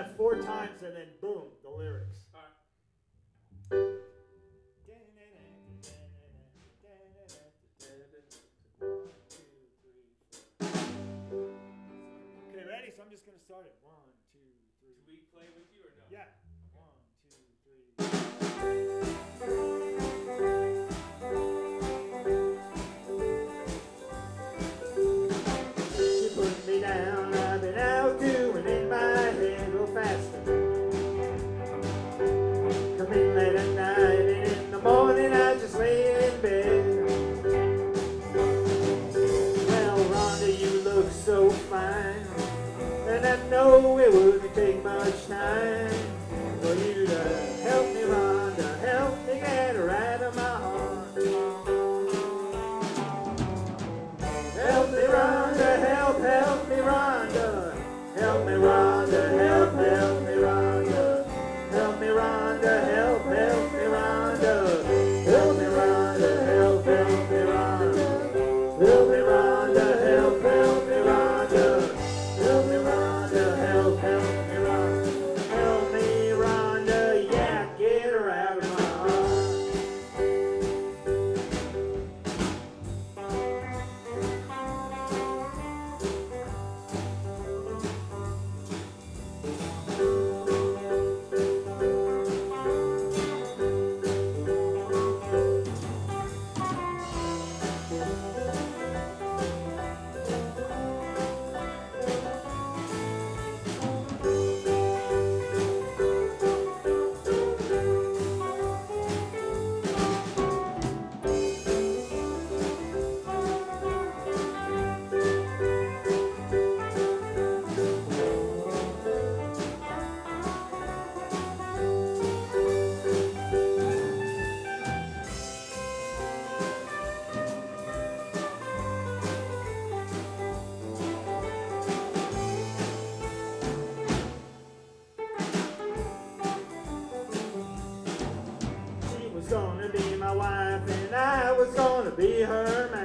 that four times and then boom, it wouldn't take much time for you to help me run, to help me get her out of my heart. Help me run, to help, help me run, to help me run. be her man.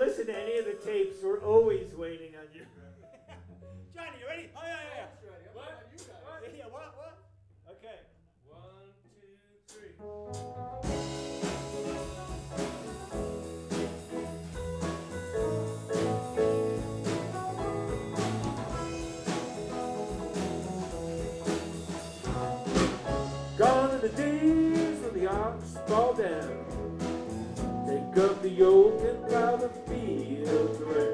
listen to any of the tapes. We're always waiting on you. Johnny, you ready? Oh, yeah, yeah, yeah. What? What? Yeah, what? What? Okay. One, two, three. the days when the ox fall down. Take up the yoke and plow the the grave.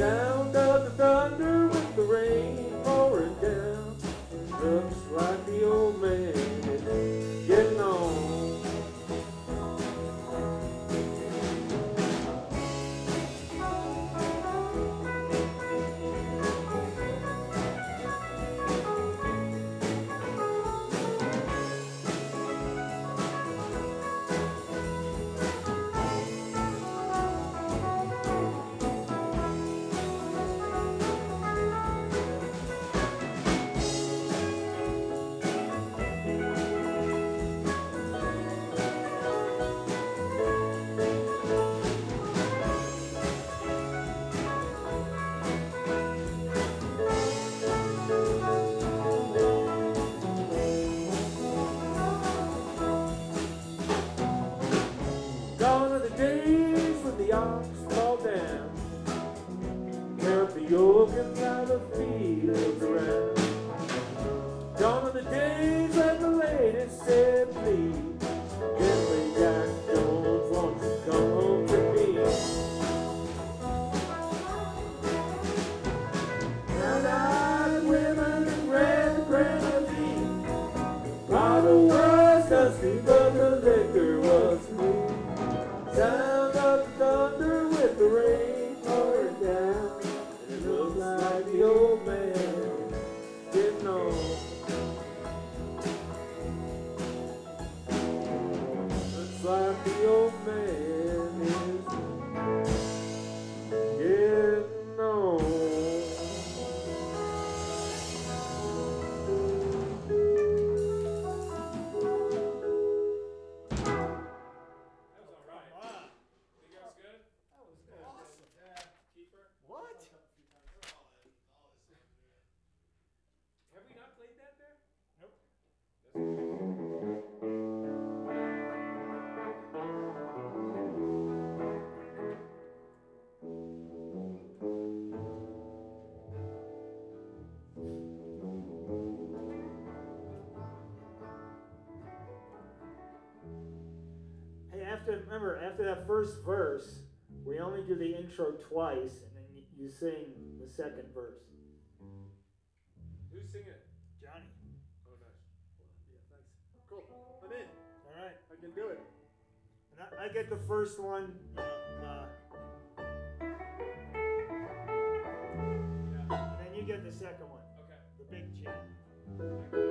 girl. Happy birthday. after that first verse, we only do the intro twice, and then you sing the second verse. Who's singing? Johnny. Oh, nice. Yeah, thanks. Cool. I'm in. All right. I can do it. And I, I get the first one. Uh, uh, yeah. And then you get the second one. Okay. The big G.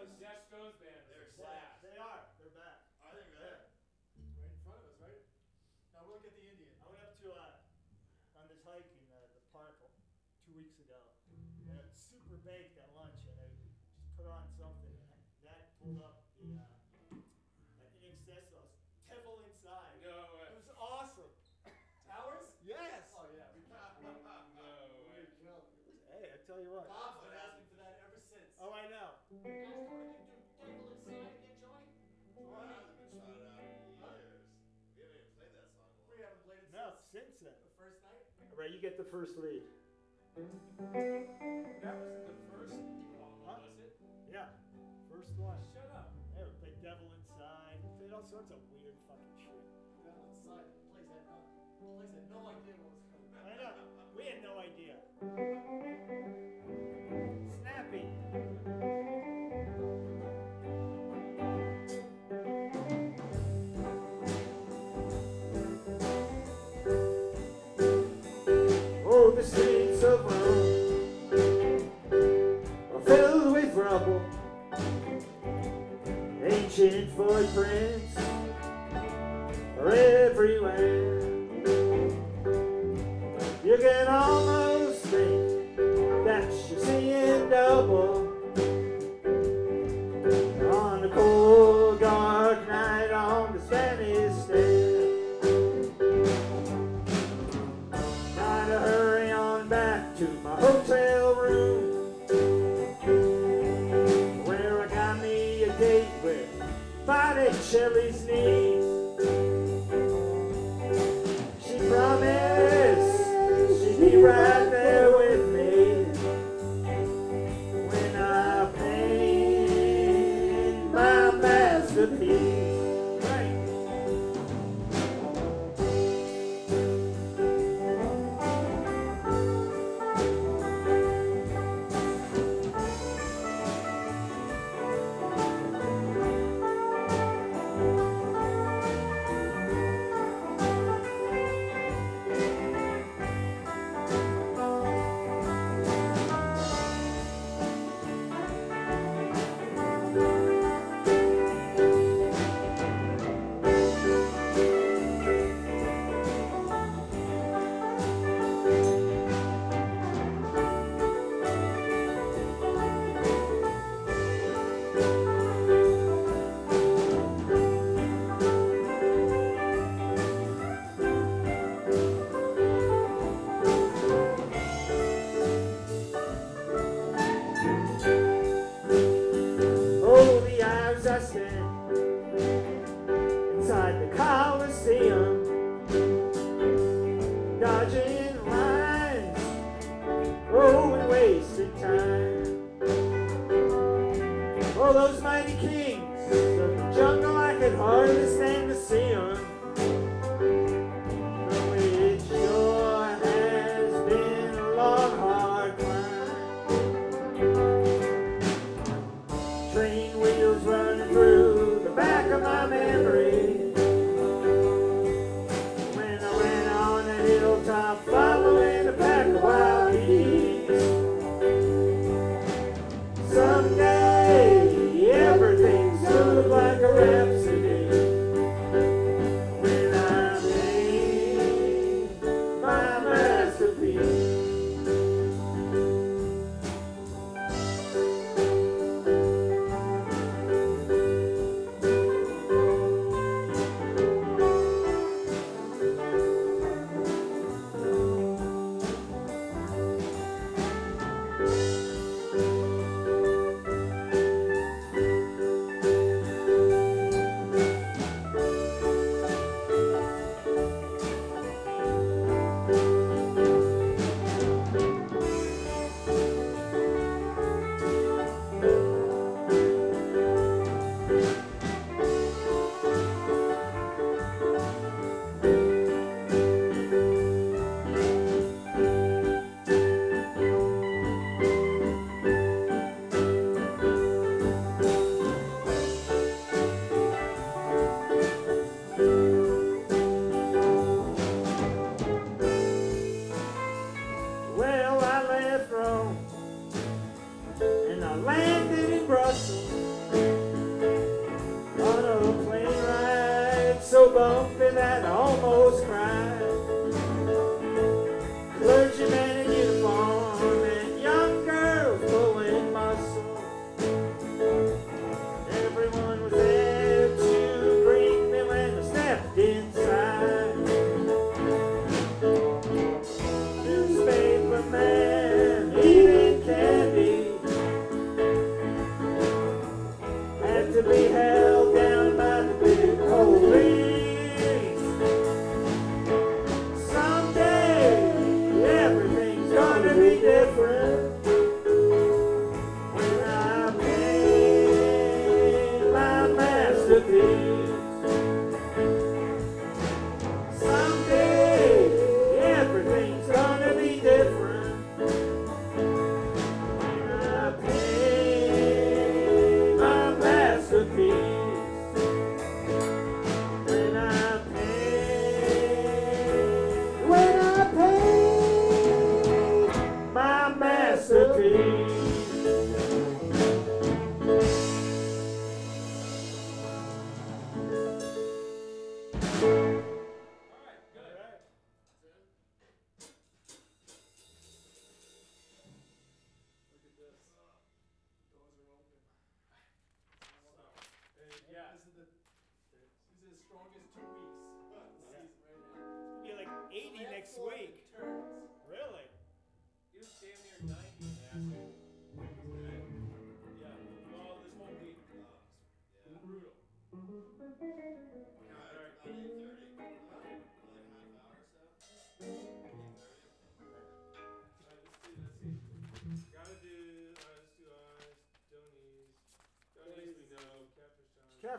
Actually, I was. Yeah, Stones band. They're blast. They are. They're back. I think that. Right in front of us, right? Now we'll get the Indian. I went up to uh, on this hike in uh, the park two weeks ago. And it was super baked at lunch, and I just put on something, and that pulled up the uh, uh, INXS's, devil inside. No way. It was awesome. Towers? Yes. Oh yeah. We No way. killed. Hey, I tell you what. Bob's been asking for that ever since. Oh, I know. Right, you get the first lead. That was the first Huh? was it? Yeah, first one. Shut up. Yeah, we played Devil Inside. We played all sorts of ancient footprints are everywhere.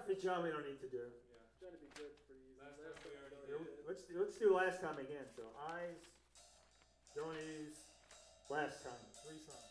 It's job we don't need to do. Yeah. Trying to be good for you. Last, last time we already did. Let's do, let's do last time again. So eyes, Johnny's, last time. Three times.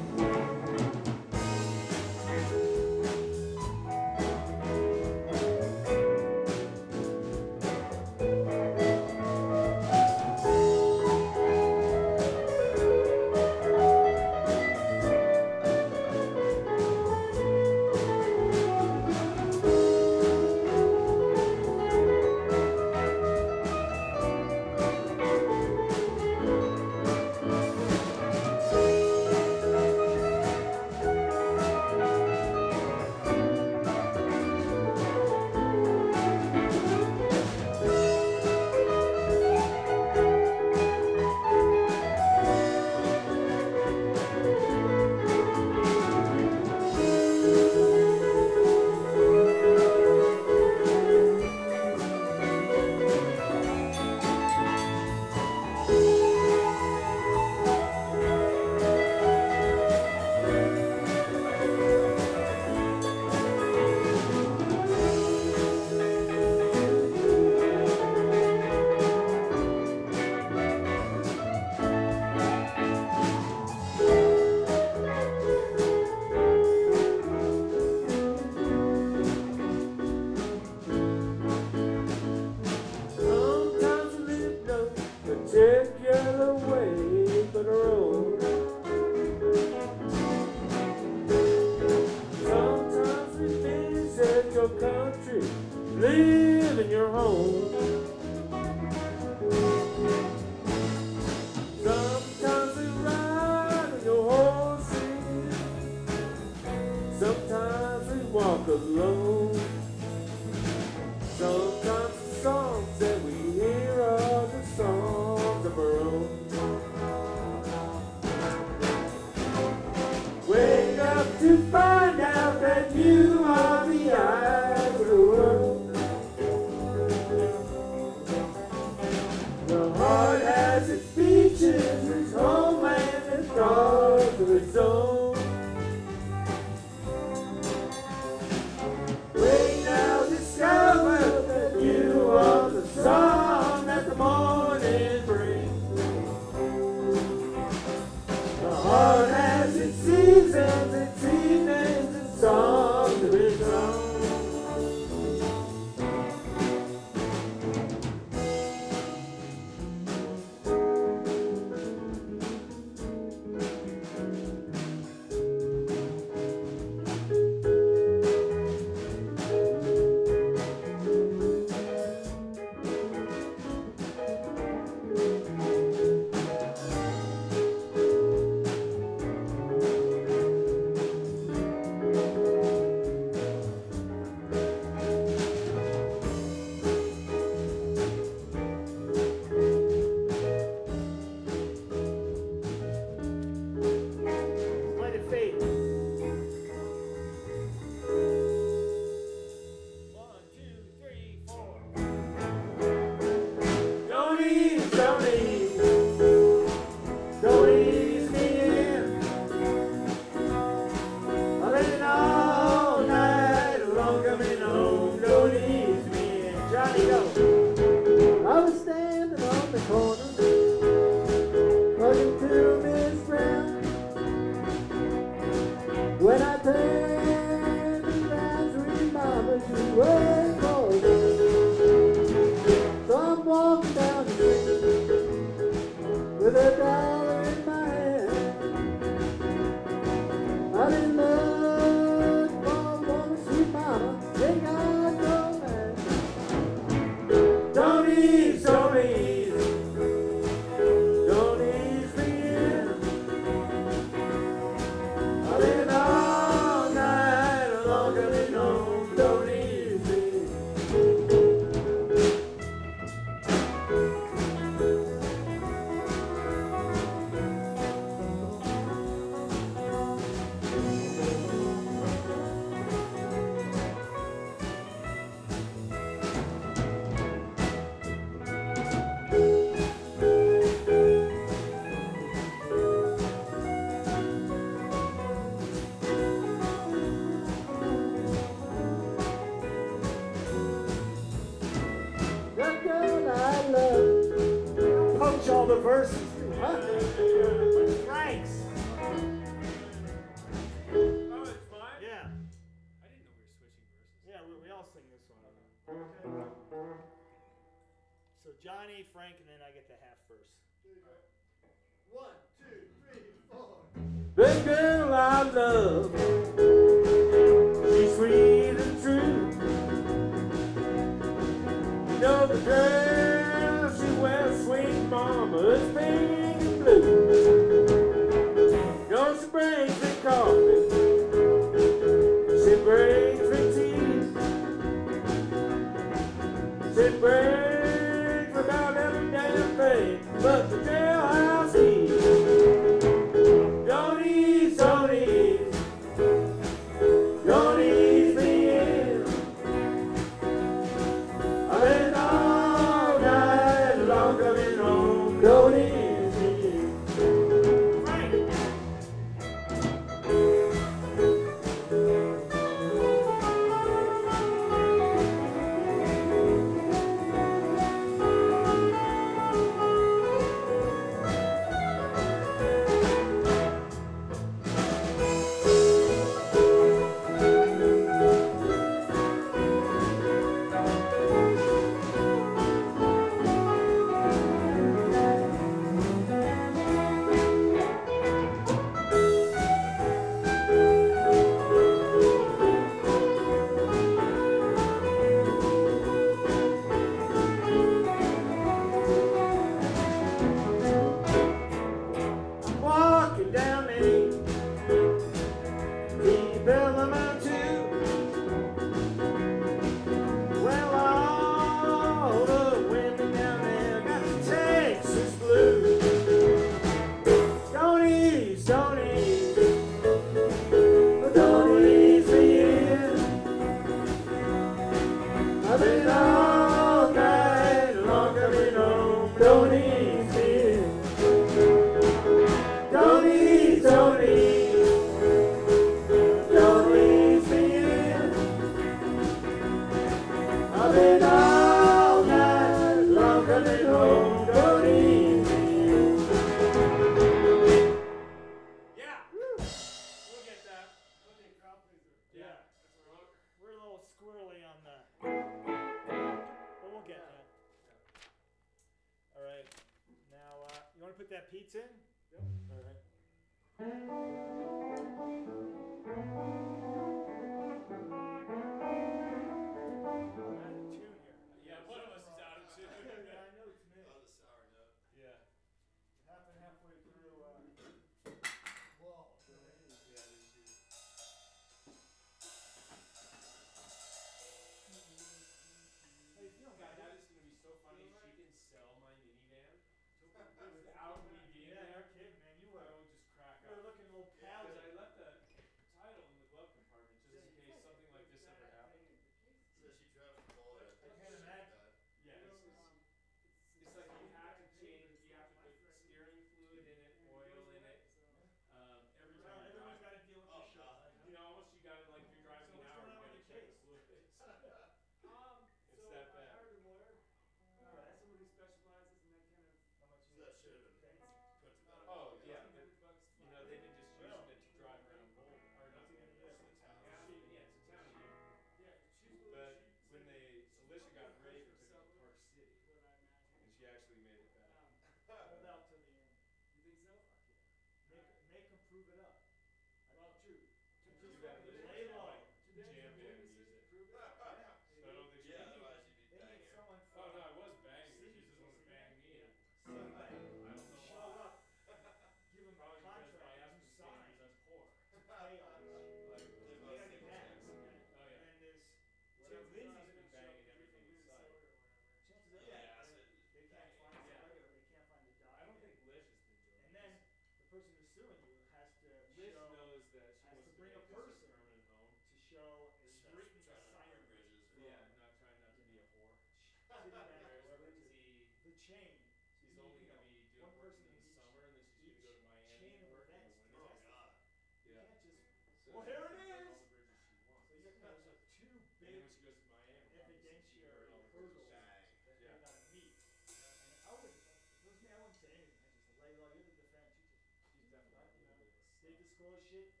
Disclose shit,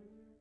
Thank you.